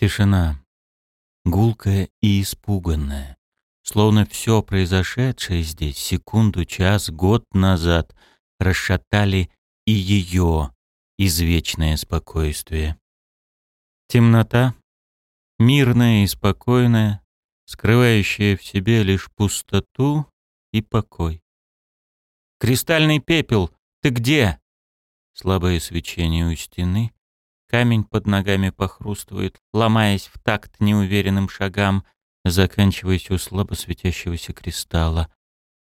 Тишина. Гулкая и испуганная. Словно все произошедшее здесь секунду, час, год назад расшатали и ее извечное спокойствие. Темнота, мирная и спокойная, скрывающая в себе лишь пустоту и покой. «Кристальный пепел, ты где?» Слабое свечение у стены, камень под ногами похрустывает, ломаясь в такт неуверенным шагам, заканчиваясь у слабо светящегося кристалла.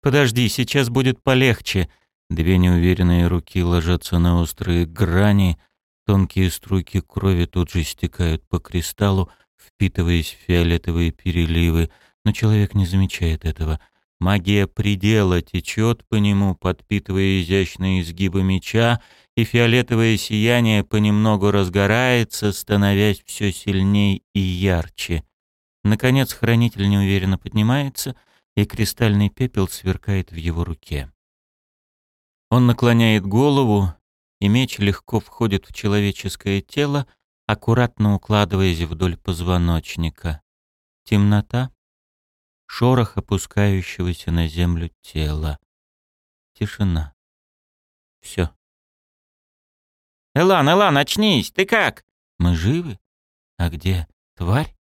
«Подожди, сейчас будет полегче!» Две неуверенные руки ложатся на острые грани, тонкие струйки крови тут же стекают по кристаллу, впитываясь в фиолетовые переливы, но человек не замечает этого. Магия предела течет по нему, подпитывая изящные изгибы меча, и фиолетовое сияние понемногу разгорается, становясь все сильней и ярче. Наконец хранитель неуверенно поднимается, и кристальный пепел сверкает в его руке. Он наклоняет голову, и меч легко входит в человеческое тело, аккуратно укладываясь вдоль позвоночника. Темнота, шорох опускающегося на землю тела. Тишина. Все. «Элан, Элан, очнись! Ты как?» «Мы живы? А где тварь?»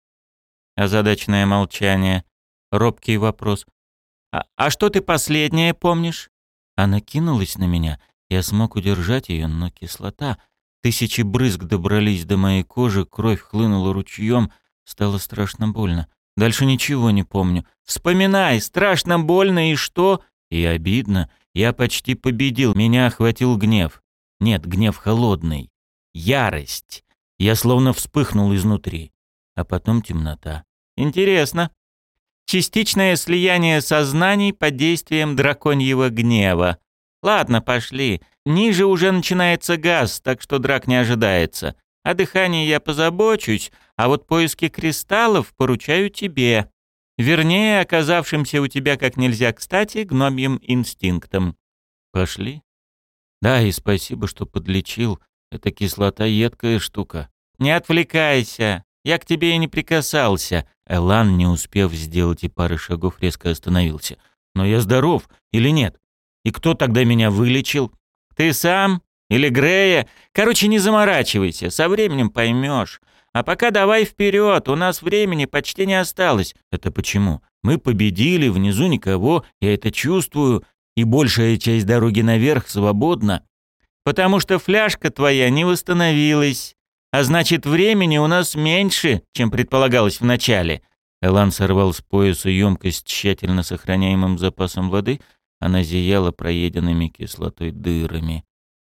Озадаченное молчание. Робкий вопрос. «А, а что ты последнее помнишь?» Она кинулась на меня. Я смог удержать ее, но кислота. Тысячи брызг добрались до моей кожи, кровь хлынула ручьем. Стало страшно больно. Дальше ничего не помню. Вспоминай, страшно больно и что? И обидно. Я почти победил, меня охватил гнев. Нет, гнев холодный. Ярость. Я словно вспыхнул изнутри. А потом темнота. Интересно. Частичное слияние сознаний под действием драконьего гнева. Ладно, пошли. Ниже уже начинается газ, так что драк не ожидается. О дыхании я позабочусь, а вот поиски кристаллов поручаю тебе. Вернее, оказавшимся у тебя как нельзя кстати гномьим инстинктом. Пошли. Да, и спасибо, что подлечил. Это кислота едкая штука. Не отвлекайся. Я к тебе и не прикасался. Элан, не успев сделать и пары шагов, резко остановился. Но я здоров или нет? И кто тогда меня вылечил? Ты сам? Или Грея? Короче, не заморачивайся, со временем поймешь. А пока давай вперед, у нас времени почти не осталось. Это почему? Мы победили, внизу никого, я это чувствую, и большая часть дороги наверх свободна. Потому что фляжка твоя не восстановилась. А значит, времени у нас меньше, чем предполагалось вначале. Элан сорвал с пояса емкость тщательно сохраняемым запасом воды. Она зияла проеденными кислотой дырами.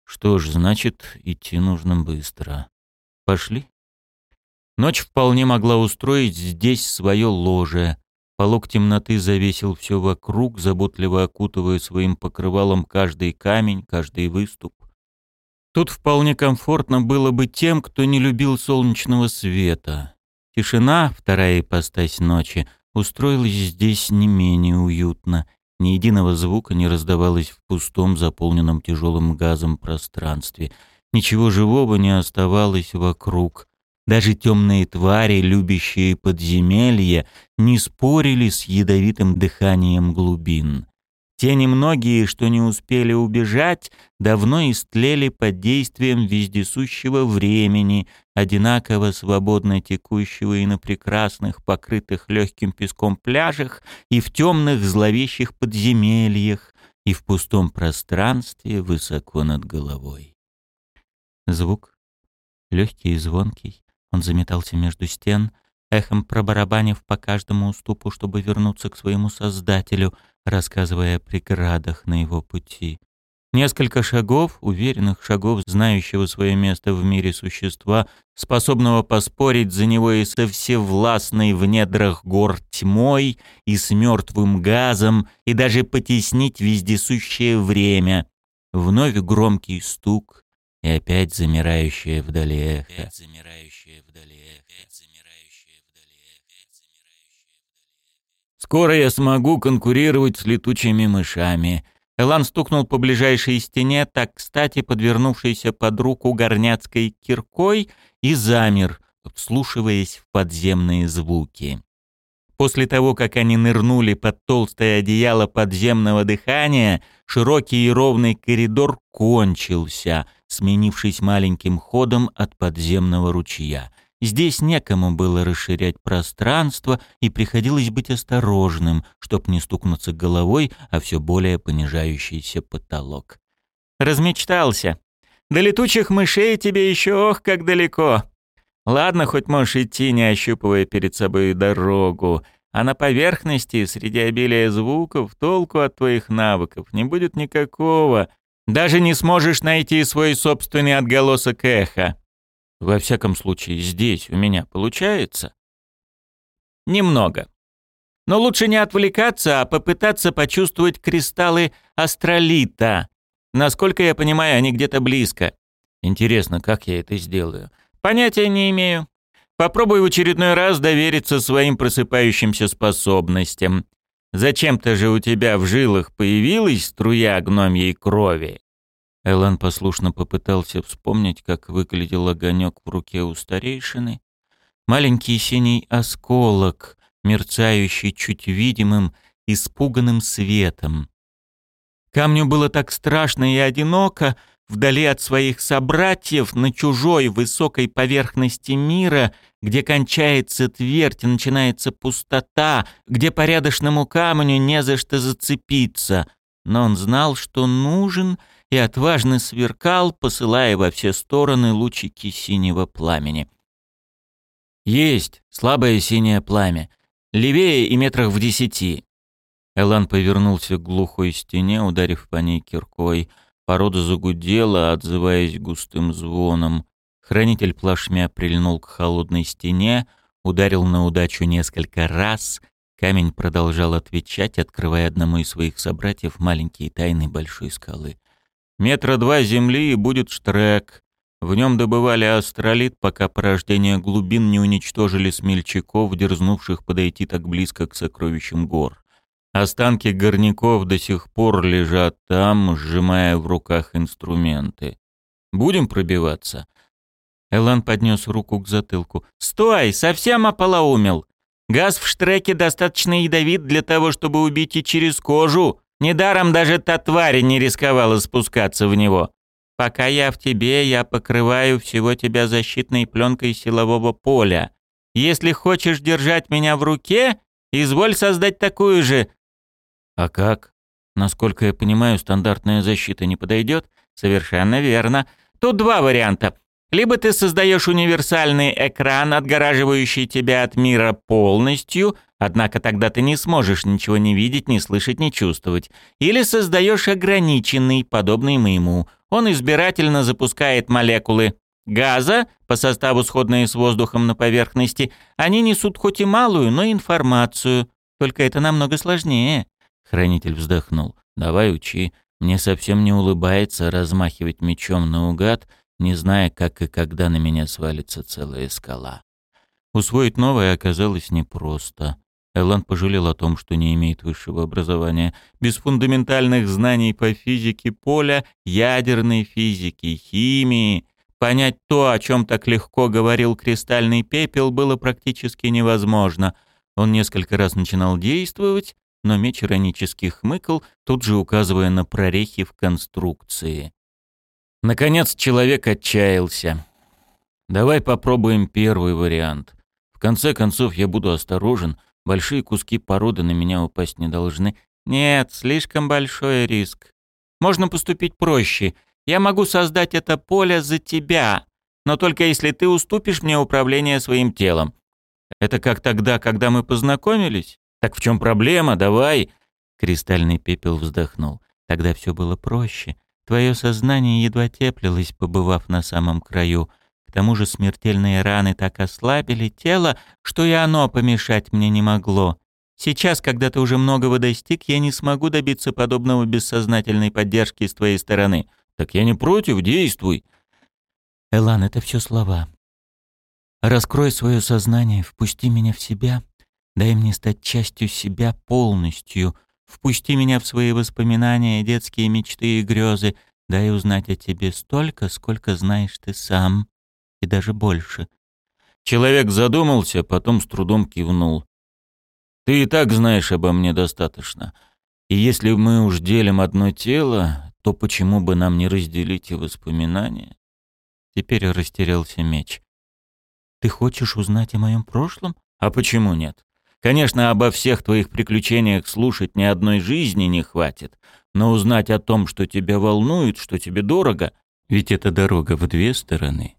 Что ж, значит, идти нужно быстро. Пошли. Ночь вполне могла устроить здесь свое ложе. Полог темноты завесил все вокруг, заботливо окутывая своим покрывалом каждый камень, каждый выступ. Тут вполне комфортно было бы тем, кто не любил солнечного света. Тишина, вторая ипостась ночи, устроилась здесь не менее уютно. Ни единого звука не раздавалось в пустом, заполненном тяжелым газом пространстве. Ничего живого не оставалось вокруг. Даже темные твари, любящие подземелья, не спорили с ядовитым дыханием глубин. Те немногие, что не успели убежать, давно истлели под действием вездесущего времени, одинаково свободно текущего и на прекрасных, покрытых легким песком пляжах, и в темных зловещих подземельях, и в пустом пространстве высоко над головой. Звук, легкий и звонкий, он заметался между стен — эхом пробарабанив по каждому уступу, чтобы вернуться к своему Создателю, рассказывая о преградах на его пути. Несколько шагов, уверенных шагов, знающего свое место в мире существа, способного поспорить за него и со всевластной в недрах гор тьмой, и с мертвым газом, и даже потеснить вездесущее время. Вновь громкий стук, и опять замирающее вдали эхо. Скоро я смогу конкурировать с летучими мышами. Элан стукнул по ближайшей стене, так кстати подвернувшейся под руку горняцкой киркой, и замер. вслушиваясь в подземные звуки. После того, как они нырнули под толстое одеяло подземного дыхания, широкий и ровный коридор кончился, сменившись маленьким ходом от подземного ручья. Здесь некому было расширять пространство, и приходилось быть осторожным, чтоб не стукнуться головой, а все более понижающийся потолок. «Размечтался. До летучих мышей тебе еще ох, как далеко. Ладно, хоть можешь идти, не ощупывая перед собой дорогу, а на поверхности, среди обилия звуков, толку от твоих навыков не будет никакого. Даже не сможешь найти свой собственный отголосок эха. Во всяком случае, здесь у меня получается. Немного. Но лучше не отвлекаться, а попытаться почувствовать кристаллы астролита. Насколько я понимаю, они где-то близко. Интересно, как я это сделаю? Понятия не имею. Попробуй в очередной раз довериться своим просыпающимся способностям. Зачем-то же у тебя в жилах появилась струя гномьей крови. Элан послушно попытался вспомнить, как выглядел огонек в руке у старейшины. Маленький синий осколок, мерцающий чуть видимым, испуганным светом. Камню было так страшно и одиноко, вдали от своих собратьев, на чужой высокой поверхности мира, где кончается твердь и начинается пустота, где порядочному камню не за что зацепиться. Но он знал, что нужен, и отважно сверкал, посылая во все стороны лучики синего пламени. «Есть слабое синее пламя. Левее и метрах в десяти». Элан повернулся к глухой стене, ударив по ней киркой — Порода загудела, отзываясь густым звоном. Хранитель плашмя прильнул к холодной стене, ударил на удачу несколько раз. Камень продолжал отвечать, открывая одному из своих собратьев маленькие тайны большой скалы. «Метра два земли и будет штрек. В нем добывали астролит, пока порождение глубин не уничтожили смельчаков, дерзнувших подойти так близко к сокровищам гор. Останки горняков до сих пор лежат там, сжимая в руках инструменты. Будем пробиваться?» Элан поднес руку к затылку. «Стой! Совсем ополоумел! Газ в штреке достаточно ядовит для того, чтобы убить и через кожу. Недаром даже та тварь не рисковала спускаться в него. Пока я в тебе, я покрываю всего тебя защитной пленкой силового поля. Если хочешь держать меня в руке, изволь создать такую же, а как? Насколько я понимаю, стандартная защита не подойдет? Совершенно верно. Тут два варианта. Либо ты создаешь универсальный экран, отгораживающий тебя от мира полностью, однако тогда ты не сможешь ничего не видеть, не слышать, не чувствовать. Или создаешь ограниченный, подобный моему. Он избирательно запускает молекулы газа, по составу сходные с воздухом на поверхности. Они несут хоть и малую, но информацию. Только это намного сложнее. Хранитель вздохнул. «Давай учи. Мне совсем не улыбается размахивать мечом наугад, не зная, как и когда на меня свалится целая скала». Усвоить новое оказалось непросто. Элан пожалел о том, что не имеет высшего образования. Без фундаментальных знаний по физике поля, ядерной физике, химии, понять то, о чем так легко говорил кристальный пепел, было практически невозможно. Он несколько раз начинал действовать, но меч иронически хмыкал, тут же указывая на прорехи в конструкции. Наконец человек отчаялся. «Давай попробуем первый вариант. В конце концов, я буду осторожен, большие куски породы на меня упасть не должны. Нет, слишком большой риск. Можно поступить проще. Я могу создать это поле за тебя, но только если ты уступишь мне управление своим телом. Это как тогда, когда мы познакомились? «Так в чем проблема? Давай!» Кристальный пепел вздохнул. «Тогда все было проще. Твое сознание едва теплилось, побывав на самом краю. К тому же смертельные раны так ослабили тело, что и оно помешать мне не могло. Сейчас, когда ты уже многого достиг, я не смогу добиться подобного бессознательной поддержки с твоей стороны. Так я не против, действуй. Элан, это все слова. Раскрой свое сознание, впусти меня в себя, Дай мне стать частью себя полностью. Впусти меня в свои воспоминания, детские мечты и грезы. Дай узнать о тебе столько, сколько знаешь ты сам. И даже больше. Человек задумался, потом с трудом кивнул. «Ты и так знаешь обо мне достаточно. И если мы уж делим одно тело, то почему бы нам не разделить и воспоминания?» Теперь растерялся меч. «Ты хочешь узнать о моем прошлом?» «А почему нет? Конечно, обо всех твоих приключениях слушать ни одной жизни не хватит, но узнать о том, что тебя волнует, что тебе дорого, ведь это дорога в две стороны».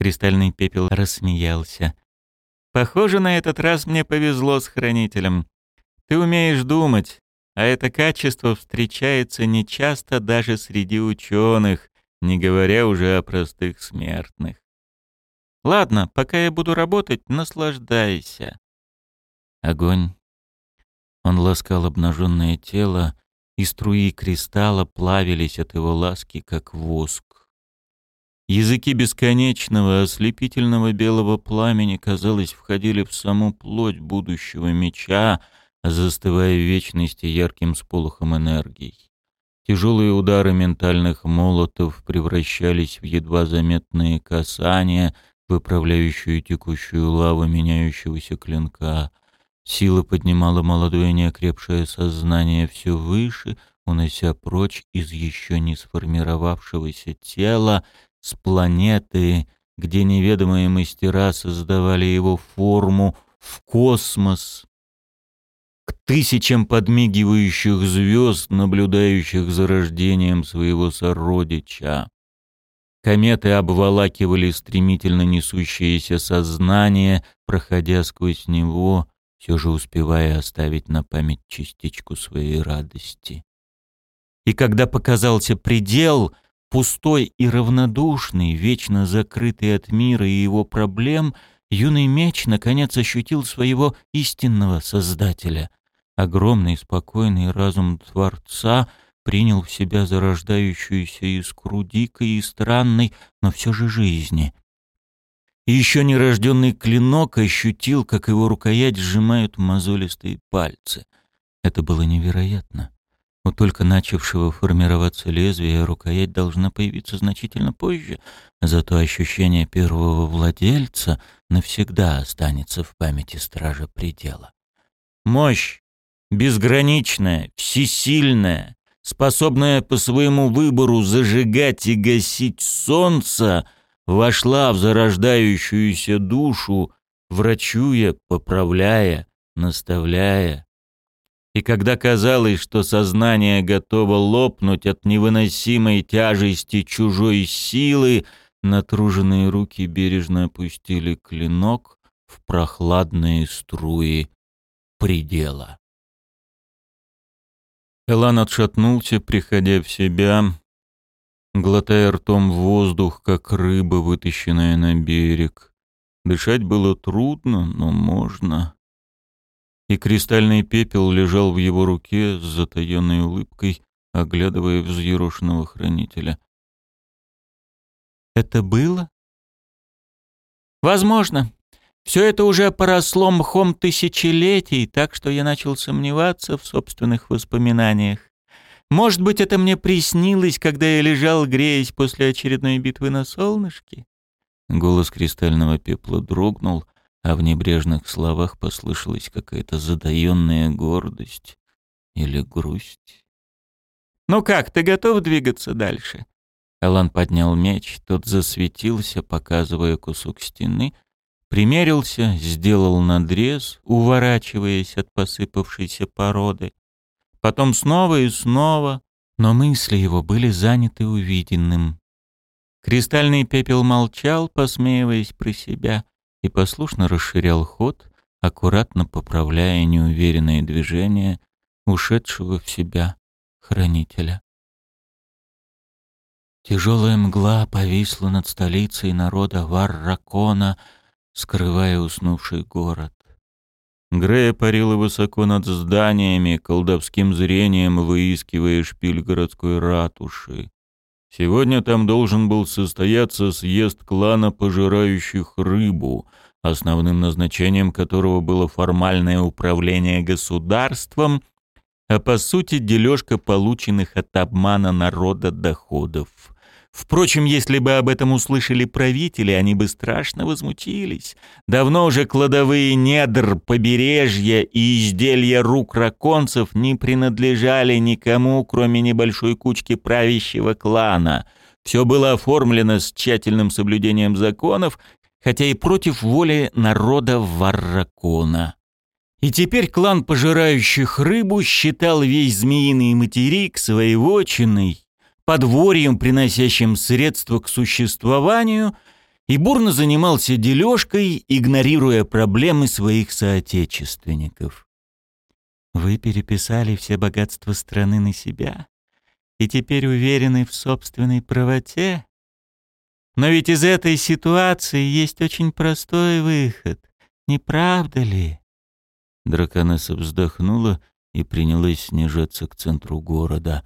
Кристальный пепел рассмеялся. «Похоже, на этот раз мне повезло с хранителем. Ты умеешь думать, а это качество встречается нечасто даже среди ученых, не говоря уже о простых смертных. Ладно, пока я буду работать, наслаждайся. Огонь. Он ласкал обнаженное тело, и струи кристалла плавились от его ласки, как воск. Языки бесконечного, ослепительного белого пламени, казалось, входили в саму плоть будущего меча, застывая в вечности ярким сполохом энергии. Тяжелые удары ментальных молотов превращались в едва заметные касания, выправляющую текущую лаву меняющегося клинка. Сила поднимала молодое неокрепшее сознание все выше, унося прочь из еще не сформировавшегося тела с планеты, где неведомые мастера создавали его форму, в космос, к тысячам подмигивающих звезд, наблюдающих за рождением своего сородича. Кометы обволакивали стремительно несущееся сознание, проходя сквозь него, все же успевая оставить на память частичку своей радости. И когда показался предел, пустой и равнодушный, вечно закрытый от мира и его проблем, юный меч наконец ощутил своего истинного Создателя, Огромный спокойный разум Творца принял в себя зарождающуюся искру дикой и странной, но все же жизни. Еще нерожденный клинок ощутил, как его рукоять сжимают мозолистые пальцы. Это было невероятно. У только начавшего формироваться лезвия рукоять должна появиться значительно позже, зато ощущение первого владельца навсегда останется в памяти стража предела. Мощь, безграничная, всесильная, способная по своему выбору зажигать и гасить солнце, вошла в зарождающуюся душу, врачуя, поправляя, наставляя. И когда казалось, что сознание готово лопнуть от невыносимой тяжести чужой силы, натруженные руки бережно опустили клинок в прохладные струи предела. Элан отшатнулся, приходя в себя, глотая ртом воздух, как рыба, вытащенная на берег. Дышать было трудно, но можно. И кристальный пепел лежал в его руке с затаенной улыбкой, оглядывая взъерошенного хранителя. «Это было?» «Возможно», все это уже поросло мхом тысячелетий, так что я начал сомневаться в собственных воспоминаниях. Может быть, это мне приснилось, когда я лежал, греясь после очередной битвы на солнышке? Голос кристального пепла дрогнул, а в небрежных словах послышалась какая-то задаенная гордость или грусть. «Ну как, ты готов двигаться дальше?» Алан поднял меч, тот засветился, показывая кусок стены — Примерился, сделал надрез, уворачиваясь от посыпавшейся породы. Потом снова и снова, но мысли его были заняты увиденным. Кристальный пепел молчал, посмеиваясь про себя, и послушно расширял ход, аккуратно поправляя неуверенные движения ушедшего в себя хранителя. Тяжелая мгла повисла над столицей народа Варракона — скрывая уснувший город. Грея парила высоко над зданиями, колдовским зрением выискивая шпиль городской ратуши. Сегодня там должен был состояться съезд клана пожирающих рыбу, основным назначением которого было формальное управление государством, а по сути дележка полученных от обмана народа доходов. Впрочем, если бы об этом услышали правители, они бы страшно возмутились. Давно уже кладовые недр, побережья и изделия рук раконцев не принадлежали никому, кроме небольшой кучки правящего клана. Все было оформлено с тщательным соблюдением законов, хотя и против воли народа Варракона. И теперь клан пожирающих рыбу считал весь змеиный материк своей вотчиной, подворьем, приносящим средства к существованию, и бурно занимался дележкой, игнорируя проблемы своих соотечественников. Вы переписали все богатства страны на себя и теперь уверены в собственной правоте? Но ведь из этой ситуации есть очень простой выход, не правда ли? Драконесса вздохнула и принялась снижаться к центру города,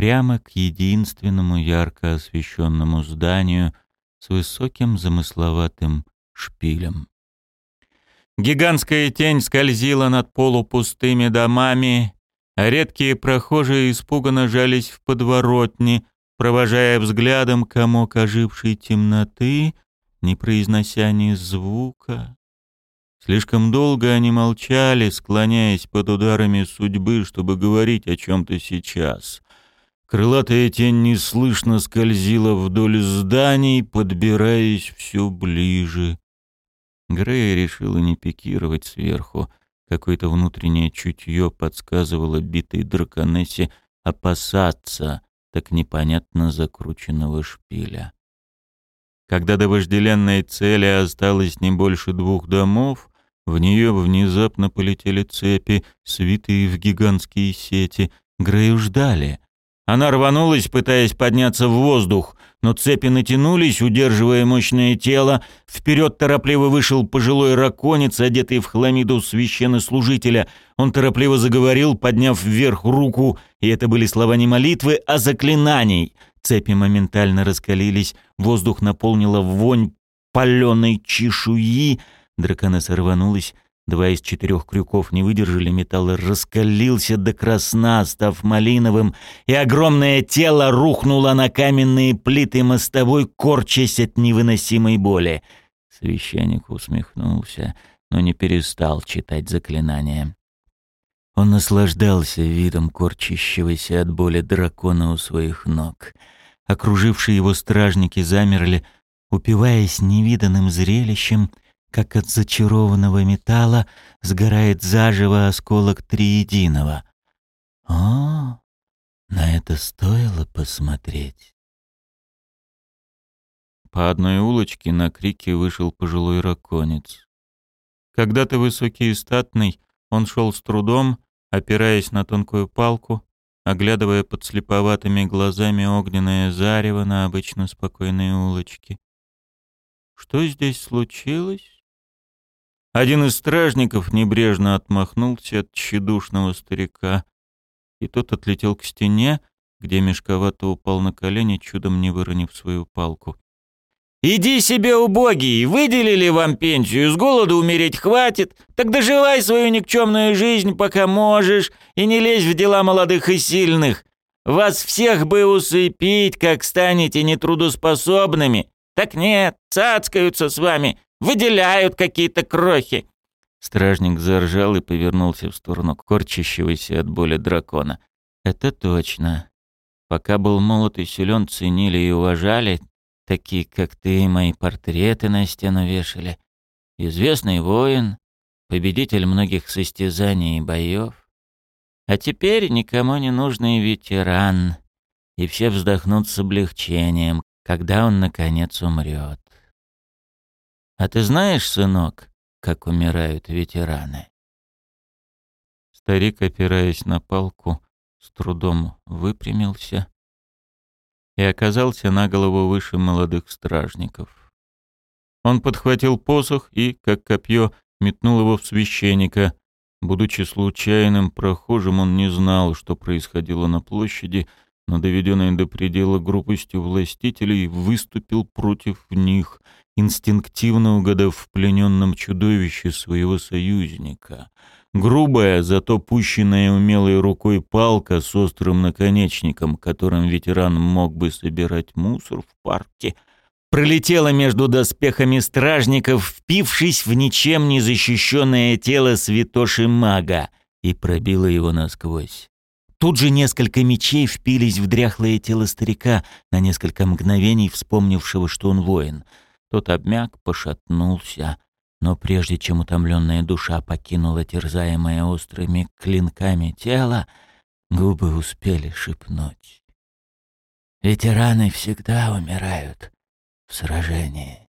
прямо к единственному ярко освещенному зданию с высоким замысловатым шпилем. Гигантская тень скользила над полупустыми домами, а редкие прохожие испуганно жались в подворотни, провожая взглядом комок ожившей темноты, не произнося ни звука. Слишком долго они молчали, склоняясь под ударами судьбы, чтобы говорить о чем-то сейчас. Крылатая тень неслышно скользила вдоль зданий, подбираясь все ближе. Грей решила не пикировать сверху. Какое-то внутреннее чутье подсказывало битой драконессе опасаться так непонятно закрученного шпиля. Когда до вожделенной цели осталось не больше двух домов, в нее внезапно полетели цепи, свитые в гигантские сети. Грею ждали. Она рванулась, пытаясь подняться в воздух, но цепи натянулись, удерживая мощное тело. Вперед торопливо вышел пожилой раконец, одетый в хламиду священнослужителя. Он торопливо заговорил, подняв вверх руку, и это были слова не молитвы, а заклинаний. Цепи моментально раскалились, воздух наполнила вонь паленой чешуи, Драконесса рванулась, два из четырех крюков не выдержали, металл раскалился до красна, став малиновым, и огромное тело рухнуло на каменные плиты мостовой, корчась от невыносимой боли. Священник усмехнулся, но не перестал читать заклинание. Он наслаждался видом корчащегося от боли дракона у своих ног. Окружившие его стражники замерли, упиваясь невиданным зрелищем — как от зачарованного металла сгорает заживо осколок триединого. О, на это стоило посмотреть. По одной улочке на крики вышел пожилой раконец. Когда-то высокий и статный, он шел с трудом, опираясь на тонкую палку, оглядывая под слеповатыми глазами огненное зарево на обычно спокойной улочке. Что здесь случилось? Один из стражников небрежно отмахнулся от тщедушного старика, и тот отлетел к стене, где мешковато упал на колени, чудом не выронив свою палку. «Иди себе, убогий! Выделили вам пенсию, с голоду умереть хватит, так доживай свою никчемную жизнь, пока можешь, и не лезь в дела молодых и сильных. Вас всех бы усыпить, как станете нетрудоспособными. Так нет, цацкаются с вами, Выделяют какие-то крохи!» Стражник заржал и повернулся в сторону корчащегося от боли дракона. «Это точно. Пока был молод и силен, ценили и уважали, такие, как ты, мои портреты на стену вешали. Известный воин, победитель многих состязаний и боев. А теперь никому не нужный ветеран, и все вздохнут с облегчением, когда он, наконец, умрет. А ты знаешь, сынок, как умирают ветераны?» Старик, опираясь на палку, с трудом выпрямился и оказался на голову выше молодых стражников. Он подхватил посох и, как копье, метнул его в священника. Будучи случайным прохожим, он не знал, что происходило на площади, но доведенный до предела группостью властителей выступил против них — инстинктивно угадав в плененном чудовище своего союзника. Грубая, зато пущенная умелой рукой палка с острым наконечником, которым ветеран мог бы собирать мусор в парке, пролетела между доспехами стражников, впившись в ничем не защищенное тело святоши мага, и пробила его насквозь. Тут же несколько мечей впились в дряхлое тело старика, на несколько мгновений вспомнившего, что он воин. Тот обмяк, пошатнулся, но прежде чем утомленная душа покинула терзаемое острыми клинками тело, губы успели шепнуть. «Ветераны всегда умирают в сражении».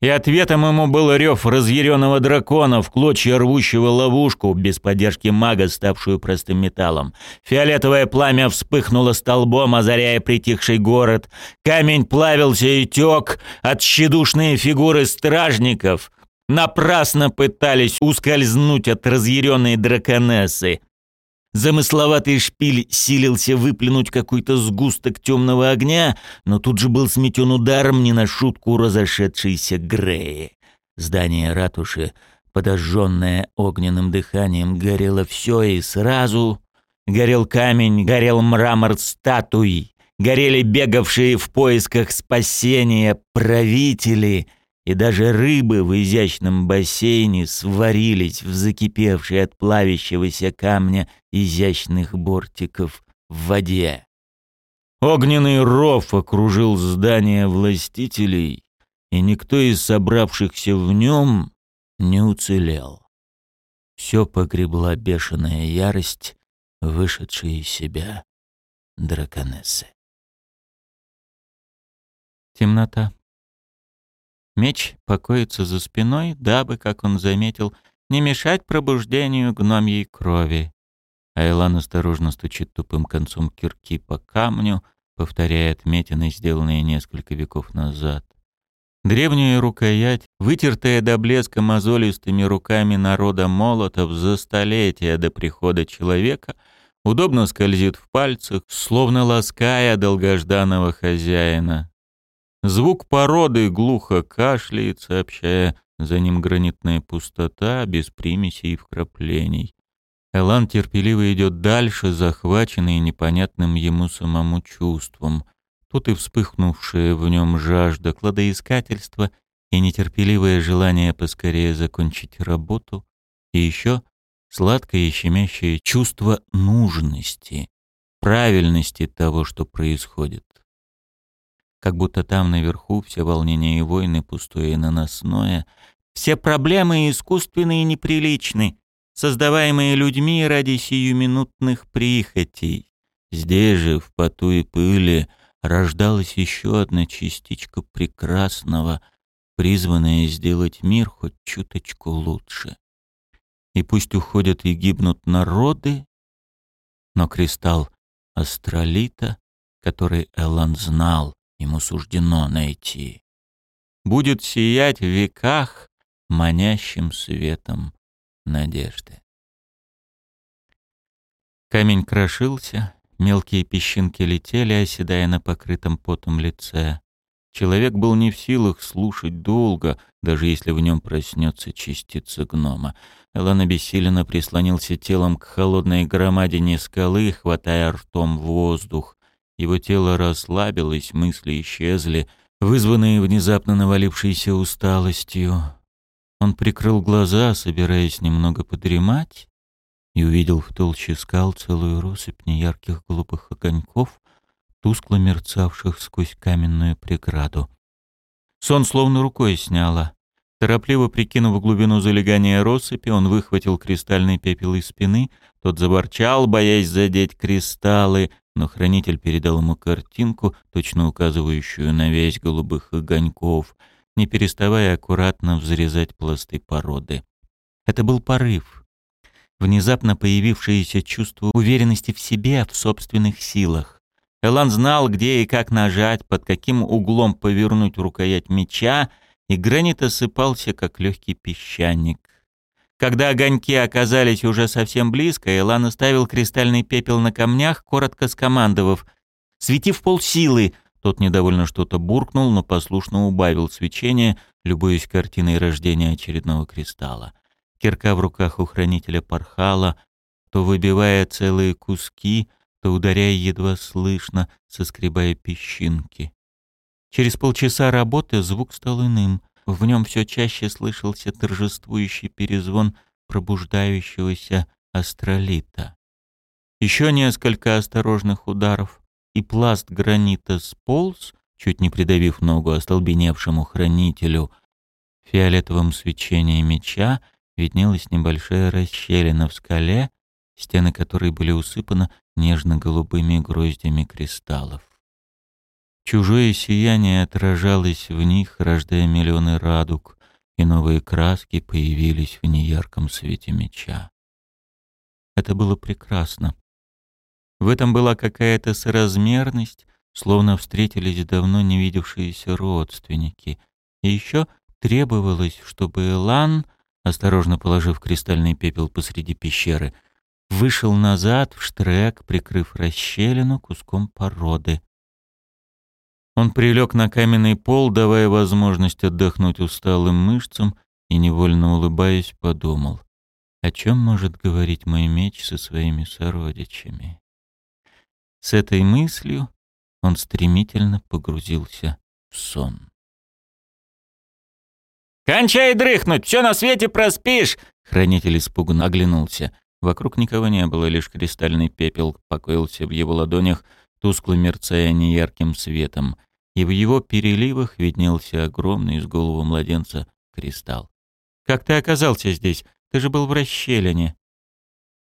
И ответом ему был рев разъяренного дракона в клочья рвущего ловушку, без поддержки мага, ставшую простым металлом. Фиолетовое пламя вспыхнуло столбом, озаряя притихший город. Камень плавился и тек, от фигуры стражников напрасно пытались ускользнуть от разъяренной драконессы. Замысловатый шпиль силился выплюнуть какой-то сгусток темного огня, но тут же был сметен ударом не на шутку разошедшейся Греи. Здание ратуши, подожженное огненным дыханием, горело все и сразу. Горел камень, горел мрамор статуй, горели бегавшие в поисках спасения правители — и даже рыбы в изящном бассейне сварились в закипевшей от плавящегося камня изящных бортиков в воде. Огненный ров окружил здание властителей, и никто из собравшихся в нем не уцелел. Все погребла бешеная ярость, вышедшая из себя драконессы. Темнота. Меч покоится за спиной, дабы, как он заметил, не мешать пробуждению гномьей крови. Айлан осторожно стучит тупым концом кирки по камню, повторяя отметины, сделанные несколько веков назад. Древняя рукоять, вытертая до блеска мозолистыми руками народа молотов за столетия до прихода человека, удобно скользит в пальцах, словно лаская долгожданного хозяина. Звук породы глухо кашляет, сообщая за ним гранитная пустота без примесей и вкраплений. Элан терпеливо идет дальше, захваченный непонятным ему самому чувством. Тут и вспыхнувшая в нем жажда кладоискательства и нетерпеливое желание поскорее закончить работу, и еще сладкое и щемящее чувство нужности, правильности того, что происходит как будто там наверху все волнения и войны пустое и наносное, все проблемы искусственные и неприличны, создаваемые людьми ради сиюминутных прихотей. Здесь же, в поту и пыли, рождалась еще одна частичка прекрасного, призванная сделать мир хоть чуточку лучше. И пусть уходят и гибнут народы, но кристалл астролита, который Элан знал, ему суждено найти. Будет сиять в веках манящим светом надежды. Камень крошился, мелкие песчинки летели, оседая на покрытом потом лице. Человек был не в силах слушать долго, даже если в нем проснется частица гнома. Элан обессиленно прислонился телом к холодной громадине скалы, хватая ртом воздух. Его тело расслабилось, мысли исчезли, вызванные внезапно навалившейся усталостью. Он прикрыл глаза, собираясь немного подремать, и увидел в толще скал целую россыпь неярких голубых огоньков, тускло мерцавших сквозь каменную преграду. Сон словно рукой сняло. Торопливо прикинув глубину залегания россыпи, он выхватил кристальный пепел из спины, тот заворчал, боясь задеть кристаллы, но хранитель передал ему картинку, точно указывающую на весь голубых огоньков, не переставая аккуратно взрезать пласты породы. Это был порыв. Внезапно появившееся чувство уверенности в себе, в собственных силах. Элан знал, где и как нажать, под каким углом повернуть рукоять меча, и гранит осыпался, как легкий песчаник. Когда огоньки оказались уже совсем близко, Элан оставил кристальный пепел на камнях, коротко скомандовав «Свети в полсилы!» Тот недовольно что-то буркнул, но послушно убавил свечение, любуясь картиной рождения очередного кристалла. Кирка в руках у хранителя порхала, то выбивая целые куски, то ударяя едва слышно, соскребая песчинки. Через полчаса работы звук стал иным. В нем все чаще слышался торжествующий перезвон пробуждающегося астролита. Еще несколько осторожных ударов, и пласт гранита сполз, чуть не придавив ногу остолбеневшему хранителю. В фиолетовом свечении меча виднелась небольшая расщелина в скале, стены которой были усыпаны нежно-голубыми гроздями кристаллов. Чужое сияние отражалось в них, рождая миллионы радуг, и новые краски появились в неярком свете меча. Это было прекрасно. В этом была какая-то соразмерность, словно встретились давно не видевшиеся родственники. И еще требовалось, чтобы Элан, осторожно положив кристальный пепел посреди пещеры, вышел назад в штрек, прикрыв расщелину куском породы. Он прилег на каменный пол, давая возможность отдохнуть усталым мышцам, и, невольно улыбаясь, подумал, о чем может говорить мой меч со своими сородичами. С этой мыслью он стремительно погрузился в сон. «Кончай дрыхнуть, все на свете проспишь!» Хранитель испуганно оглянулся. Вокруг никого не было, лишь кристальный пепел покоился в его ладонях, тускло мерцая неярким светом, и в его переливах виднелся огромный из головы младенца кристалл. «Как ты оказался здесь? Ты же был в расщелине».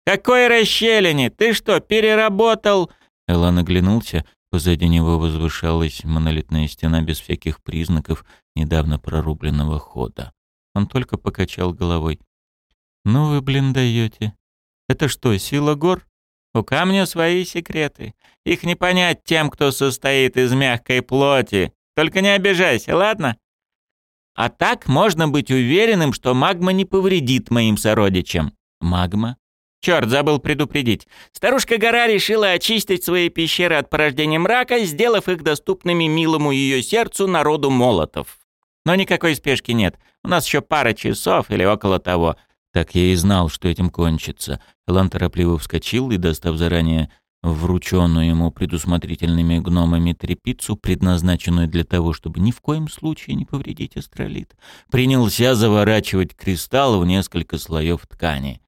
«Какой расщелине? Ты что, переработал?» Элан оглянулся. Позади него возвышалась монолитная стена без всяких признаков недавно прорубленного хода. Он только покачал головой. «Ну вы, блин, даете. Это что, сила гор?» «У камня свои секреты. Их не понять тем, кто состоит из мягкой плоти. Только не обижайся, ладно?» «А так можно быть уверенным, что магма не повредит моим сородичам». «Магма?» Черт, забыл предупредить. Старушка-гора решила очистить свои пещеры от порождения мрака, сделав их доступными милому ее сердцу народу молотов. Но никакой спешки нет. У нас еще пара часов или около того. Так я и знал, что этим кончится. Лан торопливо вскочил и, достав заранее врученную ему предусмотрительными гномами трепицу, предназначенную для того, чтобы ни в коем случае не повредить астролит, принялся заворачивать кристалл в несколько слоев ткани.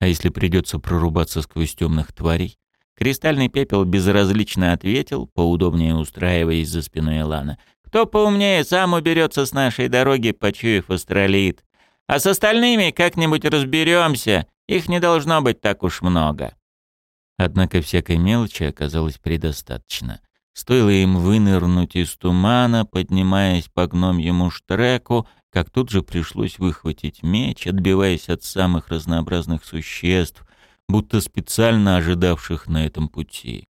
А если придется прорубаться сквозь темных тварей? Кристальный пепел безразлично ответил, поудобнее устраиваясь за спиной Элана. «Кто поумнее, сам уберется с нашей дороги, почуяв астролит. А с остальными как-нибудь разберемся. Их не должно быть так уж много». Однако всякой мелочи оказалось предостаточно. Стоило им вынырнуть из тумана, поднимаясь по гномьему штреку, как тут же пришлось выхватить меч, отбиваясь от самых разнообразных существ, будто специально ожидавших на этом пути.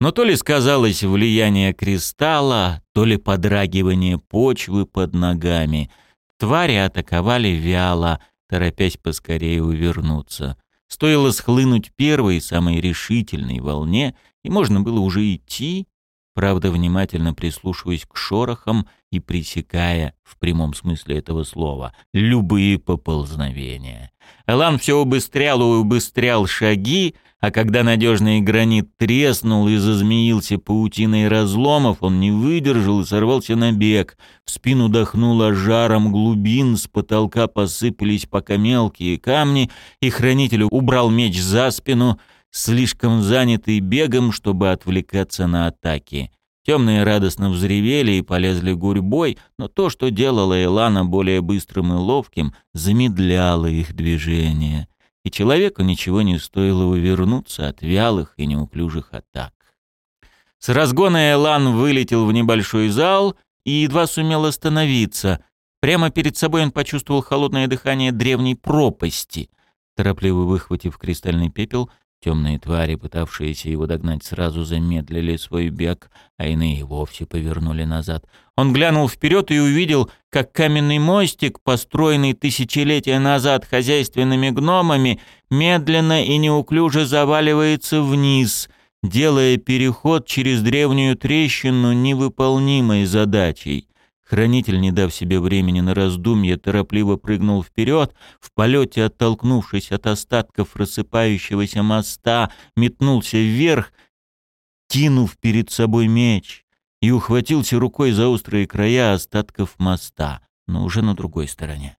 Но то ли сказалось влияние кристалла, то ли подрагивание почвы под ногами. Твари атаковали вяло, торопясь поскорее увернуться. Стоило схлынуть первой, самой решительной волне, и можно было уже идти, правда, внимательно прислушиваясь к шорохам и пресекая, в прямом смысле этого слова, любые поползновения. Элан все убыстрял и убыстрял шаги, а когда надежный гранит треснул и зазмеился паутиной разломов, он не выдержал и сорвался на бег. В спину дохнуло жаром глубин, с потолка посыпались пока мелкие камни, и хранитель убрал меч за спину — слишком занятый бегом, чтобы отвлекаться на атаки. Темные радостно взревели и полезли гурьбой, но то, что делало Элана более быстрым и ловким, замедляло их движение. И человеку ничего не стоило увернуться от вялых и неуклюжих атак. С разгона Элан вылетел в небольшой зал и едва сумел остановиться. Прямо перед собой он почувствовал холодное дыхание древней пропасти. Торопливо выхватив кристальный пепел, Темные твари, пытавшиеся его догнать, сразу замедлили свой бег, а иные вовсе повернули назад. Он глянул вперед и увидел, как каменный мостик, построенный тысячелетия назад хозяйственными гномами, медленно и неуклюже заваливается вниз, делая переход через древнюю трещину невыполнимой задачей. Хранитель, не дав себе времени на раздумье, торопливо прыгнул вперед, в полете оттолкнувшись от остатков рассыпающегося моста, метнулся вверх, кинув перед собой меч, и ухватился рукой за острые края остатков моста, но уже на другой стороне.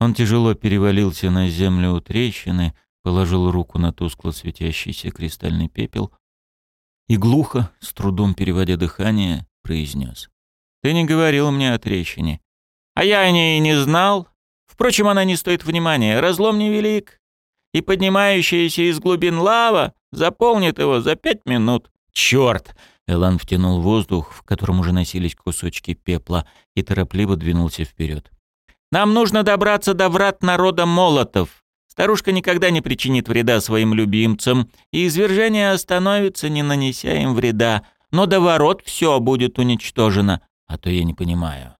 Он тяжело перевалился на землю у трещины, положил руку на тускло светящийся кристальный пепел и глухо, с трудом переводя дыхание, произнес. Ты не говорил мне о трещине. А я о ней и не знал. Впрочем, она не стоит внимания. Разлом невелик. И поднимающаяся из глубин лава заполнит его за пять минут. Черт! Элан втянул воздух, в котором уже носились кусочки пепла, и торопливо двинулся вперед. «Нам нужно добраться до врат народа молотов. Старушка никогда не причинит вреда своим любимцам, и извержение остановится, не нанеся им вреда. Но до ворот все будет уничтожено. А то я не понимаю.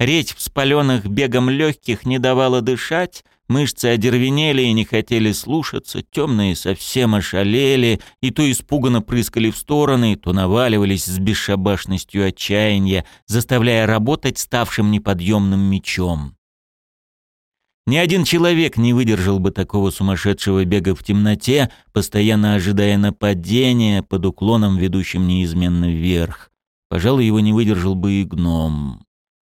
Речь в спаленных бегом легких не давала дышать, мышцы одервенели и не хотели слушаться, темные совсем ошалели и то испуганно прыскали в стороны, то наваливались с бесшабашностью отчаяния, заставляя работать ставшим неподъемным мечом. Ни один человек не выдержал бы такого сумасшедшего бега в темноте, постоянно ожидая нападения под уклоном, ведущим неизменно вверх. Пожалуй, его не выдержал бы и гном.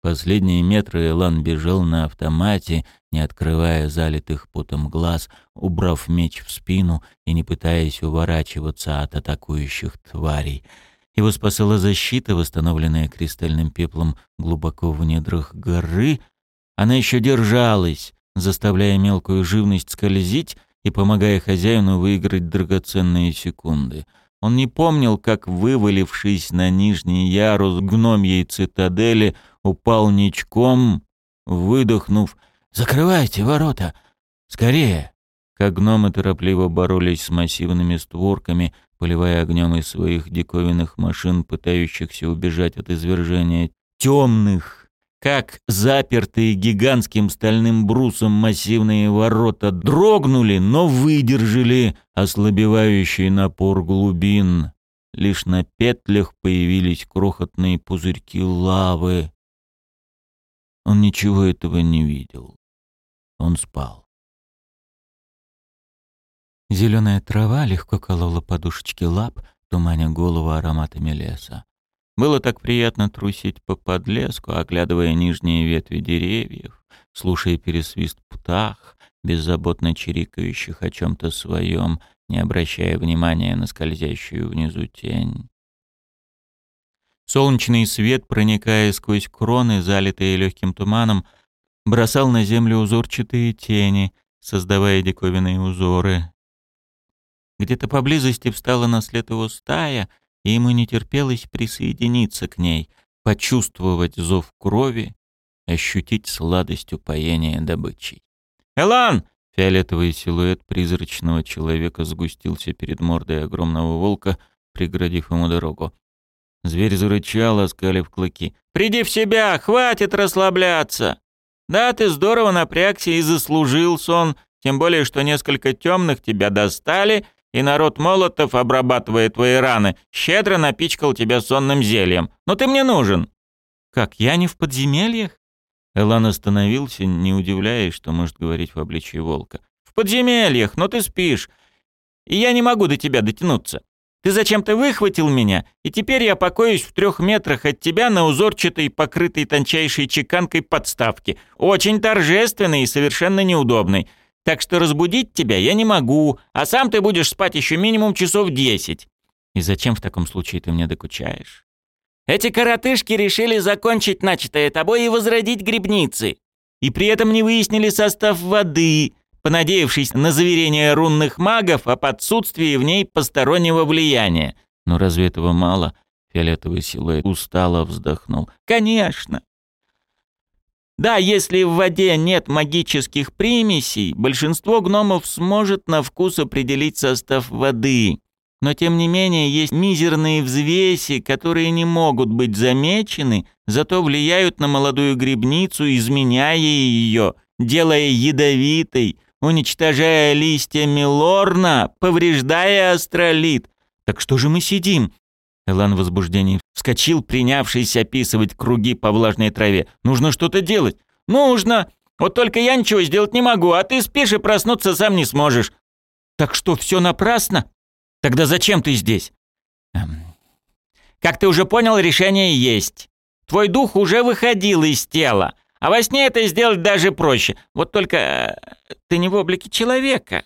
Последние метры Элан бежал на автомате, не открывая залитых потом глаз, убрав меч в спину и не пытаясь уворачиваться от атакующих тварей. Его спасала защита, восстановленная кристальным пеплом глубоко в недрах горы. Она еще держалась, заставляя мелкую живность скользить и помогая хозяину выиграть драгоценные секунды — он не помнил, как, вывалившись на нижний ярус гномьей цитадели, упал ничком, выдохнув «Закрывайте ворота! Скорее!» Как гномы торопливо боролись с массивными створками, поливая огнем из своих диковинных машин, пытающихся убежать от извержения темных, как запертые гигантским стальным брусом массивные ворота дрогнули, но выдержали ослабевающий напор глубин. Лишь на петлях появились крохотные пузырьки лавы. Он ничего этого не видел. Он спал. Зеленая трава легко колола подушечки лап, туманя голову ароматами леса. Было так приятно трусить по подлеску, оглядывая нижние ветви деревьев, слушая пересвист птах, беззаботно чирикающих о чем-то своем, не обращая внимания на скользящую внизу тень. Солнечный свет, проникая сквозь кроны, залитые легким туманом, бросал на землю узорчатые тени, создавая диковинные узоры. Где-то поблизости встала на след его стая, и ему не терпелось присоединиться к ней, почувствовать зов крови, ощутить сладость упоения добычей. «Элан!» — фиолетовый силуэт призрачного человека сгустился перед мордой огромного волка, преградив ему дорогу. Зверь зарычал, оскалив клыки. «Приди в себя! Хватит расслабляться! Да, ты здорово напрягся и заслужил сон, тем более, что несколько темных тебя достали, и народ Молотов, обрабатывая твои раны, щедро напичкал тебя сонным зельем. Но ты мне нужен». «Как, я не в подземельях?» Элан остановился, не удивляясь, что может говорить в обличии волка. «В подземельях, но ты спишь, и я не могу до тебя дотянуться. Ты зачем-то выхватил меня, и теперь я покоюсь в трех метрах от тебя на узорчатой, покрытой тончайшей чеканкой подставке. Очень торжественной и совершенно неудобной. Так что разбудить тебя я не могу, а сам ты будешь спать еще минимум часов десять. И зачем в таком случае ты мне докучаешь? Эти коротышки решили закончить начатое тобой и возродить грибницы. И при этом не выяснили состав воды, понадеявшись на заверение рунных магов о подсутствии в ней постороннего влияния. Но разве этого мало? Фиолетовый силуэт устало вздохнул. Конечно. Да, если в воде нет магических примесей, большинство гномов сможет на вкус определить состав воды. Но тем не менее есть мизерные взвеси, которые не могут быть замечены, зато влияют на молодую грибницу, изменяя ее, делая ядовитой, уничтожая листья милорна, повреждая астролит. Так что же мы сидим? Элан в возбуждении вскочил, принявшись описывать круги по влажной траве. «Нужно что-то делать!» «Нужно! Вот только я ничего сделать не могу, а ты спишь и проснуться сам не сможешь». «Так что, все напрасно? Тогда зачем ты здесь?» эм. «Как ты уже понял, решение есть. Твой дух уже выходил из тела, а во сне это сделать даже проще. Вот только э, ты не в облике человека».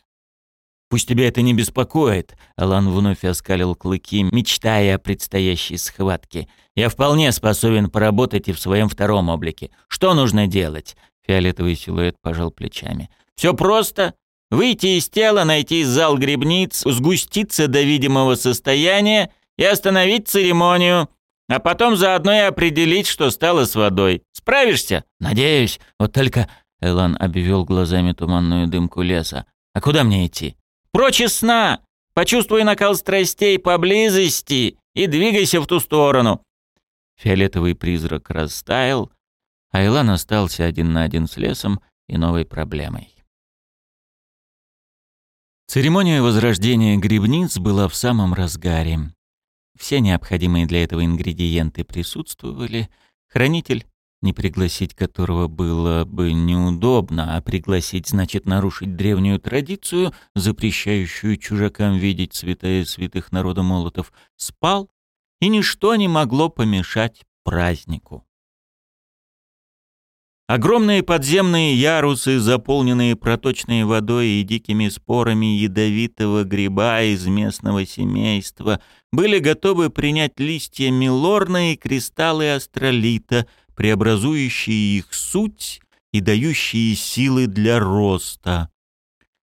«Пусть тебя это не беспокоит», — Алан вновь оскалил клыки, мечтая о предстоящей схватке. «Я вполне способен поработать и в своем втором облике. Что нужно делать?» Фиолетовый силуэт пожал плечами. «Все просто. Выйти из тела, найти зал грибниц, сгуститься до видимого состояния и остановить церемонию, а потом заодно и определить, что стало с водой. Справишься?» «Надеюсь. Вот только...» Элан обвел глазами туманную дымку леса. «А куда мне идти?» Прочь сна! Почувствуй накал страстей поблизости и двигайся в ту сторону!» Фиолетовый призрак растаял, а Илан остался один на один с лесом и новой проблемой. Церемония возрождения грибниц была в самом разгаре. Все необходимые для этого ингредиенты присутствовали. Хранитель не пригласить которого было бы неудобно, а пригласить значит нарушить древнюю традицию, запрещающую чужакам видеть святая святых народа молотов, спал, и ничто не могло помешать празднику. Огромные подземные ярусы, заполненные проточной водой и дикими спорами ядовитого гриба из местного семейства, были готовы принять листья милорна и кристаллы астролита — преобразующие их суть и дающие силы для роста.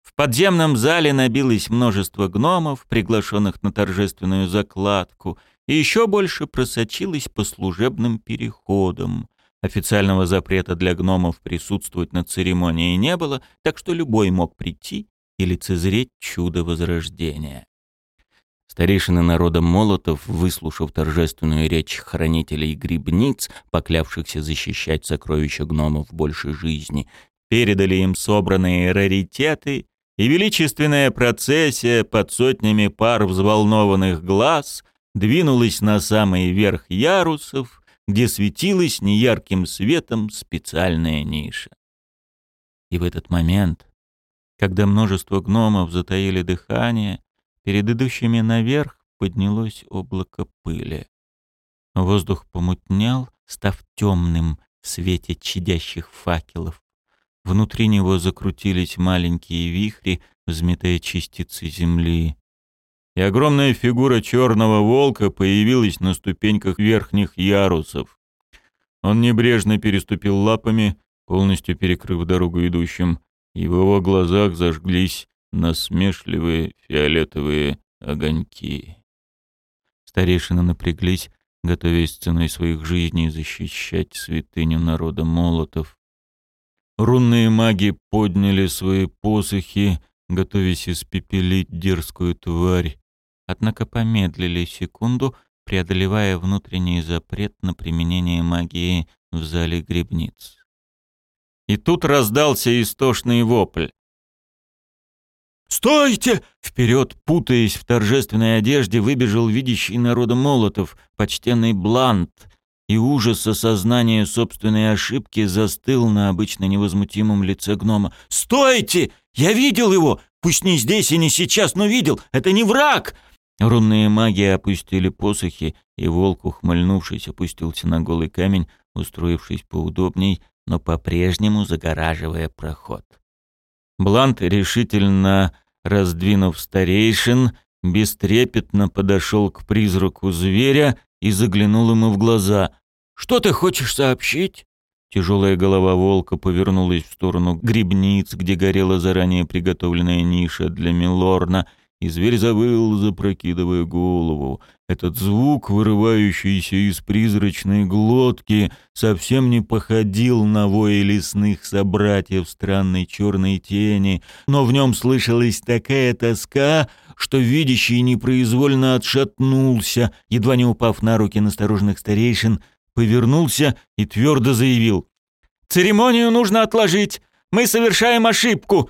В подземном зале набилось множество гномов, приглашенных на торжественную закладку, и еще больше просочилось по служебным переходам. Официального запрета для гномов присутствовать на церемонии не было, так что любой мог прийти и лицезреть чудо Возрождения. Старейшины народа Молотов, выслушав торжественную речь хранителей грибниц, поклявшихся защищать сокровища гномов больше жизни, передали им собранные раритеты, и величественная процессия под сотнями пар взволнованных глаз двинулась на самый верх ярусов, где светилась неярким светом специальная ниша. И в этот момент, когда множество гномов затаили дыхание, Перед идущими наверх поднялось облако пыли. Воздух помутнял, став темным в свете чадящих факелов. Внутри него закрутились маленькие вихри, взметая частицы земли. И огромная фигура черного волка появилась на ступеньках верхних ярусов. Он небрежно переступил лапами, полностью перекрыв дорогу идущим, и в его глазах зажглись насмешливые фиолетовые огоньки. Старейшины напряглись, готовясь ценой своих жизней защищать святыню народа молотов. Рунные маги подняли свои посохи, готовясь испепелить дерзкую тварь, однако помедлили секунду, преодолевая внутренний запрет на применение магии в зале грибниц. И тут раздался истошный вопль. «Стойте!» Вперед, путаясь в торжественной одежде, выбежал видящий народа Молотов, почтенный Блант, и ужас осознания собственной ошибки застыл на обычно невозмутимом лице гнома. «Стойте! Я видел его! Пусть не здесь и не сейчас, но видел! Это не враг!» Рунные маги опустили посохи, и волк, ухмыльнувшись, опустился на голый камень, устроившись поудобней, но по-прежнему загораживая проход. Блант решительно раздвинув старейшин, бестрепетно подошел к призраку зверя и заглянул ему в глаза. «Что ты хочешь сообщить?» Тяжелая голова волка повернулась в сторону грибниц, где горела заранее приготовленная ниша для Милорна — и зверь завыл, запрокидывая голову. Этот звук, вырывающийся из призрачной глотки, совсем не походил на вой лесных собратьев странной черной тени, но в нем слышалась такая тоска, что видящий непроизвольно отшатнулся, едва не упав на руки настороженных старейшин, повернулся и твердо заявил «Церемонию нужно отложить! Мы совершаем ошибку!»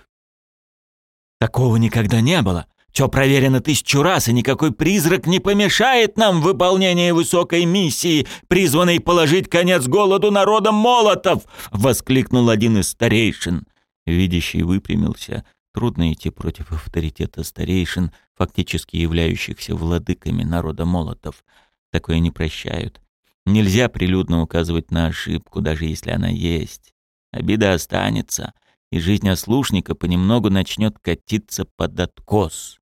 Такого никогда не было. Все проверено тысячу раз, и никакой призрак не помешает нам в выполнении высокой миссии, призванной положить конец голоду народа молотов!» — воскликнул один из старейшин. Видящий выпрямился. Трудно идти против авторитета старейшин, фактически являющихся владыками народа молотов. Такое не прощают. Нельзя прилюдно указывать на ошибку, даже если она есть. Обида останется, и жизнь ослушника понемногу начнет катиться под откос.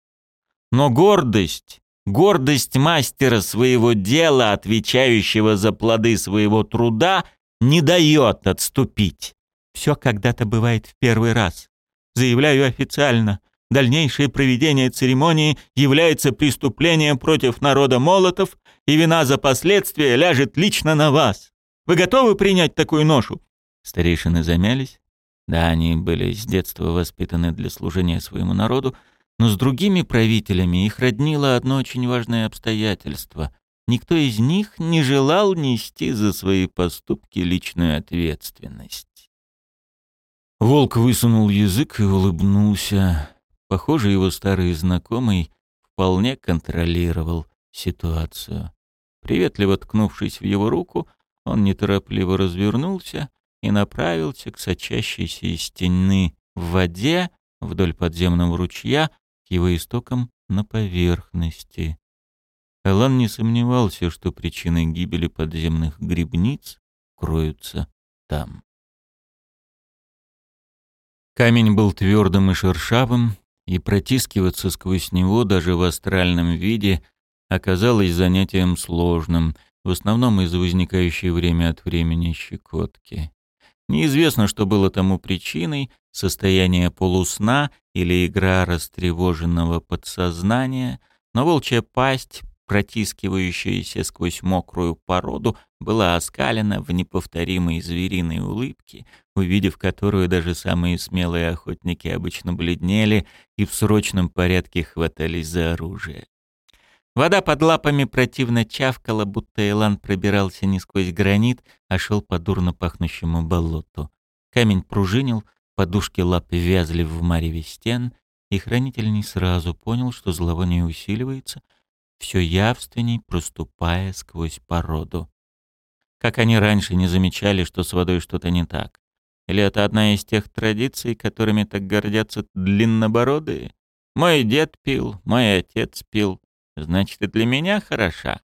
Но гордость, гордость мастера своего дела, отвечающего за плоды своего труда, не дает отступить. Все когда-то бывает в первый раз. Заявляю официально, дальнейшее проведение церемонии является преступлением против народа молотов, и вина за последствия ляжет лично на вас. Вы готовы принять такую ношу?» Старейшины замялись. Да, они были с детства воспитаны для служения своему народу, но с другими правителями их роднило одно очень важное обстоятельство. Никто из них не желал нести за свои поступки личную ответственность. Волк высунул язык и улыбнулся. Похоже, его старый знакомый вполне контролировал ситуацию. Приветливо ткнувшись в его руку, он неторопливо развернулся и направился к сочащейся из стены в воде вдоль подземного ручья, его истокам на поверхности. Элан не сомневался, что причины гибели подземных грибниц кроются там. Камень был твердым и шершавым, и протискиваться сквозь него даже в астральном виде оказалось занятием сложным, в основном из-за возникающей время от времени щекотки. Неизвестно, что было тому причиной, состояние полусна или игра растревоженного подсознания, но волчья пасть, протискивающаяся сквозь мокрую породу, была оскалена в неповторимой звериной улыбке, увидев которую даже самые смелые охотники обычно бледнели и в срочном порядке хватались за оружие. Вода под лапами противно чавкала, будто Элан пробирался не сквозь гранит, а шел по дурно пахнущему болоту. Камень пружинил, подушки лап вязли в мареве стен, и хранитель не сразу понял, что зловоние усиливается, все явственней проступая сквозь породу. Как они раньше не замечали, что с водой что-то не так? Или это одна из тех традиций, которыми так гордятся длиннобородые? Мой дед пил, мой отец пил, значит и для меня хороша.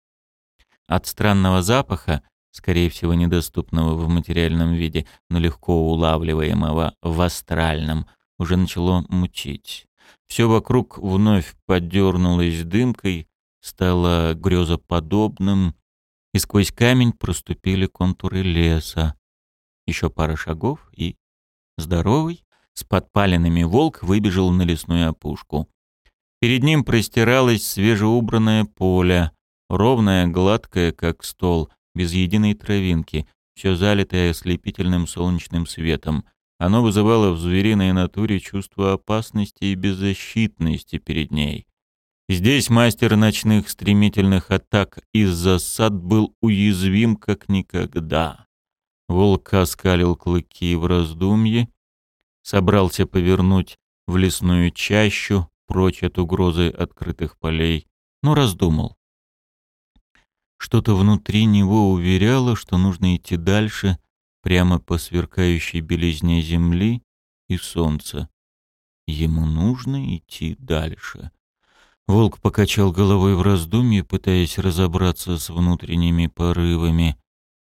От странного запаха, скорее всего недоступного в материальном виде, но легко улавливаемого в астральном, уже начало мучить. Все вокруг вновь подернулось дымкой, стало грезоподобным, и сквозь камень проступили контуры леса. Еще пара шагов и... Здоровый, с подпаленными волк выбежал на лесную опушку. Перед ним простиралось свежеубранное поле, ровное, гладкое, как стол, без единой травинки, все залитое ослепительным солнечным светом. Оно вызывало в звериной натуре чувство опасности и беззащитности перед ней. Здесь мастер ночных стремительных атак из засад был уязвим как никогда. Волк оскалил клыки в раздумье, собрался повернуть в лесную чащу, прочь от угрозы открытых полей, но раздумал. Что-то внутри него уверяло, что нужно идти дальше, прямо по сверкающей белизне земли и солнца. Ему нужно идти дальше. Волк покачал головой в раздумье, пытаясь разобраться с внутренними порывами,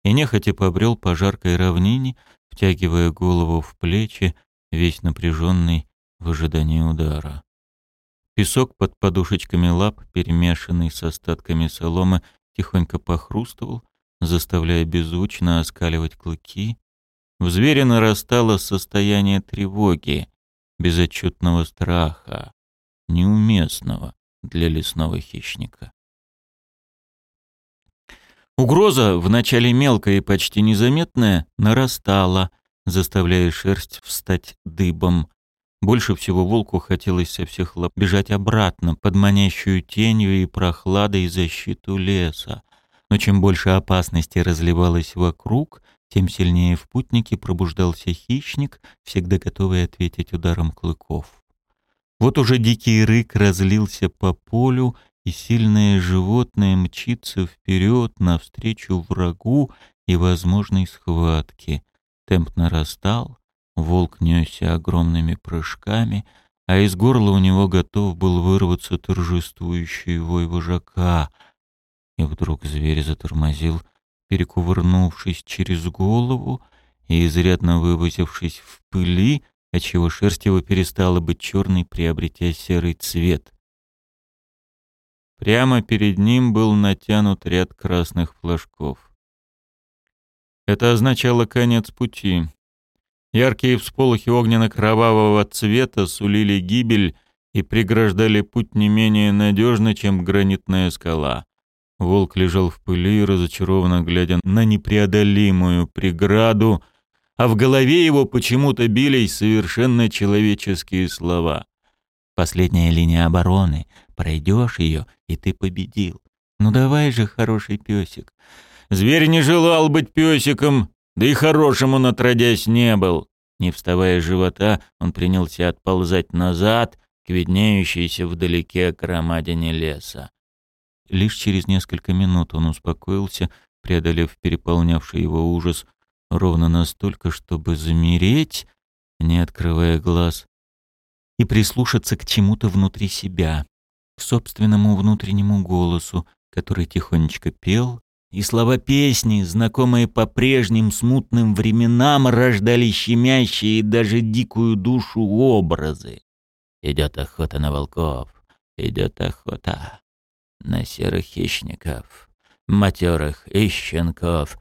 и нехотя побрел по жаркой равнине, втягивая голову в плечи, весь напряженный в ожидании удара. Песок под подушечками лап, перемешанный с остатками соломы, тихонько похрустывал, заставляя беззвучно оскаливать клыки. В звере нарастало состояние тревоги, безотчетного страха, неуместного для лесного хищника. Угроза, вначале мелкая и почти незаметная, нарастала, заставляя шерсть встать дыбом, больше всего волку хотелось со всех лап бежать обратно, под манящую тенью и прохладой защиту леса. Но чем больше опасности разливалось вокруг, тем сильнее в путнике пробуждался хищник, всегда готовый ответить ударом клыков. Вот уже дикий рык разлился по полю, и сильное животное мчится вперед навстречу врагу и возможной схватке. Темп нарастал, волк несся огромными прыжками, а из горла у него готов был вырваться торжествующий вой вожака. И вдруг зверь затормозил, перекувырнувшись через голову и изрядно вывозившись в пыли, отчего шерсть его перестала быть черной, приобретя серый цвет. Прямо перед ним был натянут ряд красных флажков. Это означало конец пути. Яркие всполохи огненно-кровавого цвета сулили гибель и преграждали путь не менее надежно, чем гранитная скала. Волк лежал в пыли, разочарованно глядя на непреодолимую преграду, а в голове его почему-то бились совершенно человеческие слова. «Последняя линия обороны. Пройдешь ее, и ты победил. Ну давай же, хороший песик». Зверь не желал быть песиком, да и хорошим он отродясь не был. Не вставая с живота, он принялся отползать назад к виднеющейся вдалеке громадине леса. Лишь через несколько минут он успокоился, преодолев переполнявший его ужас, ровно настолько, чтобы замереть, не открывая глаз, и прислушаться к чему-то внутри себя, к собственному внутреннему голосу, который тихонечко пел, и слова песни, знакомые по прежним смутным временам, рождали щемящие даже дикую душу образы. Идет охота на волков, идет охота на серых хищников, матерых и щенков.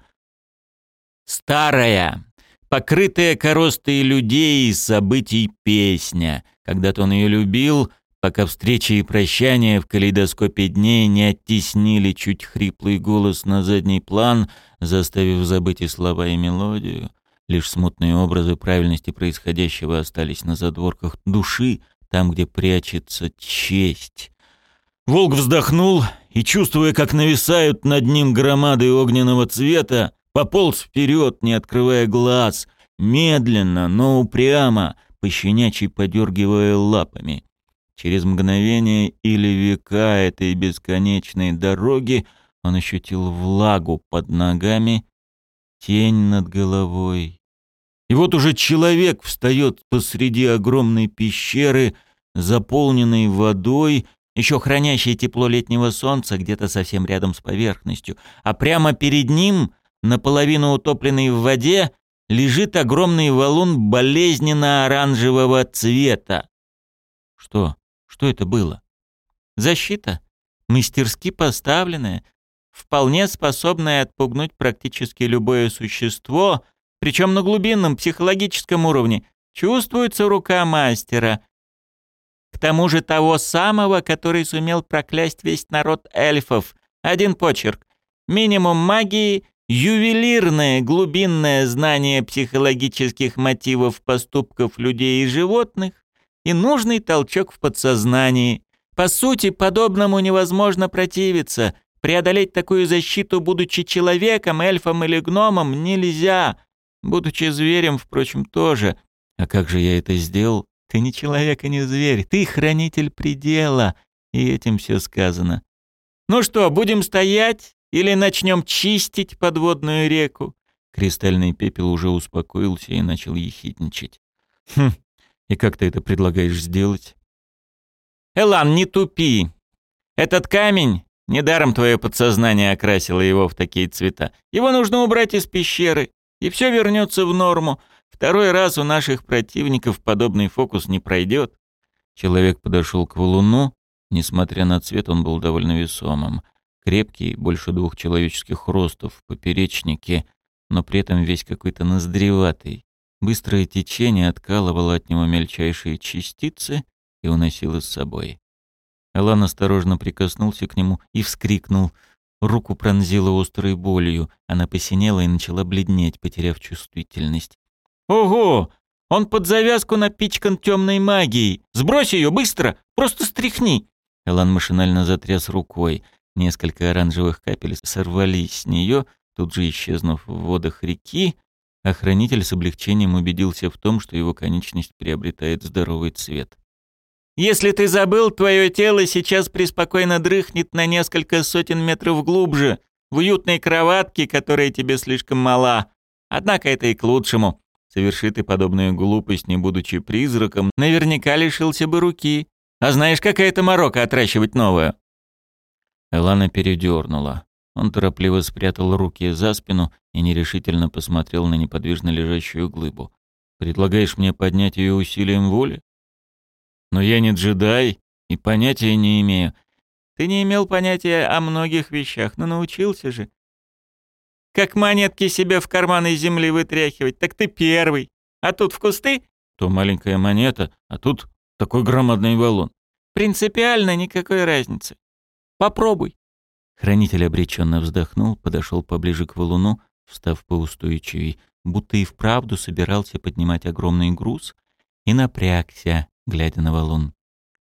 Старая, покрытая коростой людей и событий песня. Когда-то он ее любил — пока встречи и прощания в калейдоскопе дней не оттеснили чуть хриплый голос на задний план, заставив забыть и слова, и мелодию. Лишь смутные образы правильности происходящего остались на задворках души, там, где прячется честь. Волк вздохнул и, чувствуя, как нависают над ним громады огненного цвета, пополз вперед, не открывая глаз, медленно, но упрямо, пощенячий подергивая лапами. Через мгновение или века этой бесконечной дороги он ощутил влагу под ногами, тень над головой. И вот уже человек встает посреди огромной пещеры, заполненной водой, еще хранящей тепло летнего солнца где-то совсем рядом с поверхностью, а прямо перед ним, наполовину утопленный в воде, лежит огромный валун болезненно-оранжевого цвета. Что? Что это было? Защита, мастерски поставленная, вполне способная отпугнуть практически любое существо, причем на глубинном психологическом уровне. Чувствуется рука мастера. К тому же того самого, который сумел проклясть весь народ эльфов. Один почерк. Минимум магии, ювелирное глубинное знание психологических мотивов поступков людей и животных, и нужный толчок в подсознании. По сути, подобному невозможно противиться. Преодолеть такую защиту, будучи человеком, эльфом или гномом, нельзя. Будучи зверем, впрочем, тоже. А как же я это сделал? Ты не человек и не зверь. Ты хранитель предела. И этим все сказано. Ну что, будем стоять или начнем чистить подводную реку? Кристальный пепел уже успокоился и начал ехидничать. Хм, и как ты это предлагаешь сделать? Элан, не тупи. Этот камень, недаром твое подсознание окрасило его в такие цвета. Его нужно убрать из пещеры, и все вернется в норму. Второй раз у наших противников подобный фокус не пройдет. Человек подошел к валуну. Несмотря на цвет, он был довольно весомым. Крепкий, больше двух человеческих ростов, в поперечнике, но при этом весь какой-то ноздреватый. Быстрое течение откалывало от него мельчайшие частицы и уносило с собой. Алан осторожно прикоснулся к нему и вскрикнул. Руку пронзила острой болью, она посинела и начала бледнеть, потеряв чувствительность. «Ого! Он под завязку напичкан темной магией! Сбрось ее быстро! Просто стряхни!» Элан машинально затряс рукой. Несколько оранжевых капель сорвались с нее, тут же исчезнув в водах реки, Охранитель с облегчением убедился в том, что его конечность приобретает здоровый цвет. Если ты забыл, твое тело сейчас преспокойно дрыхнет на несколько сотен метров глубже, в уютной кроватке, которая тебе слишком мала. Однако это и к лучшему. Соверши ты подобную глупость, не будучи призраком, наверняка лишился бы руки. А знаешь, какая это морока отращивать новую?» Элана передернула. Он торопливо спрятал руки за спину и нерешительно посмотрел на неподвижно лежащую глыбу. «Предлагаешь мне поднять ее усилием воли? Но я не джедай и понятия не имею. Ты не имел понятия о многих вещах, но научился же. Как монетки себе в карманы земли вытряхивать, так ты первый. А тут в кусты? То маленькая монета, а тут такой громадный валун. Принципиально никакой разницы. Попробуй. Хранитель обреченно вздохнул, подошел поближе к валуну, встав поустойчивей, будто и вправду собирался поднимать огромный груз, и напрягся, глядя на валун.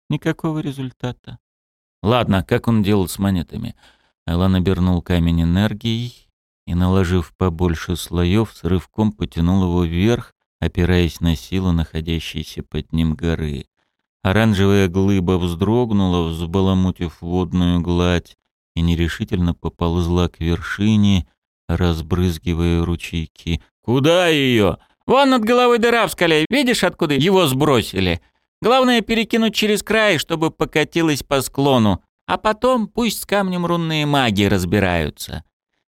Никакого результата. Ладно, как он делал с монетами? Элан обернул камень энергией и, наложив побольше слоев, с рывком потянул его вверх, опираясь на силу находящейся под ним горы. Оранжевая глыба вздрогнула, взбаламутив водную гладь, и нерешительно поползла к вершине, разбрызгивая ручейки. «Куда ее?» «Вон над головой дыра в скале. Видишь, откуда его сбросили? Главное перекинуть через край, чтобы покатилась по склону, а потом пусть с камнем рунные маги разбираются.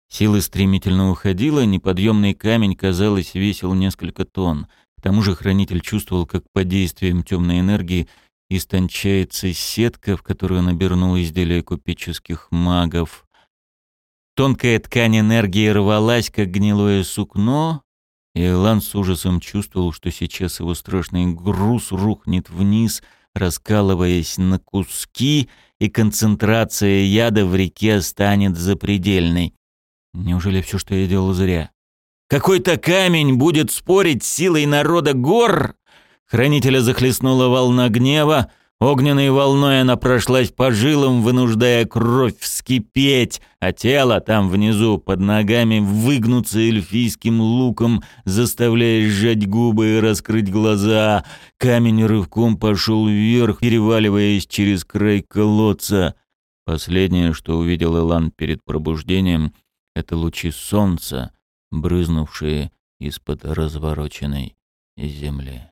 Сила стремительно уходила, неподъемный камень, казалось, весил несколько тонн. К тому же хранитель чувствовал, как под действием темной энергии истончается сетка, в которую набернуло изделие купеческих магов. Тонкая ткань энергии рвалась, как гнилое сукно, и Элан с ужасом чувствовал, что сейчас его страшный груз рухнет вниз, раскалываясь на куски, и концентрация яда в реке станет запредельной. Неужели все, что я делал, зря? Какой-то камень будет спорить с силой народа гор? Хранителя захлестнула волна гнева, огненной волной она прошлась по жилам, вынуждая кровь вскипеть, а тело там внизу под ногами выгнуться эльфийским луком, заставляя сжать губы и раскрыть глаза. Камень рывком пошел вверх, переваливаясь через край колодца. Последнее, что увидел Элан перед пробуждением — это лучи солнца, брызнувшие из-под развороченной земли.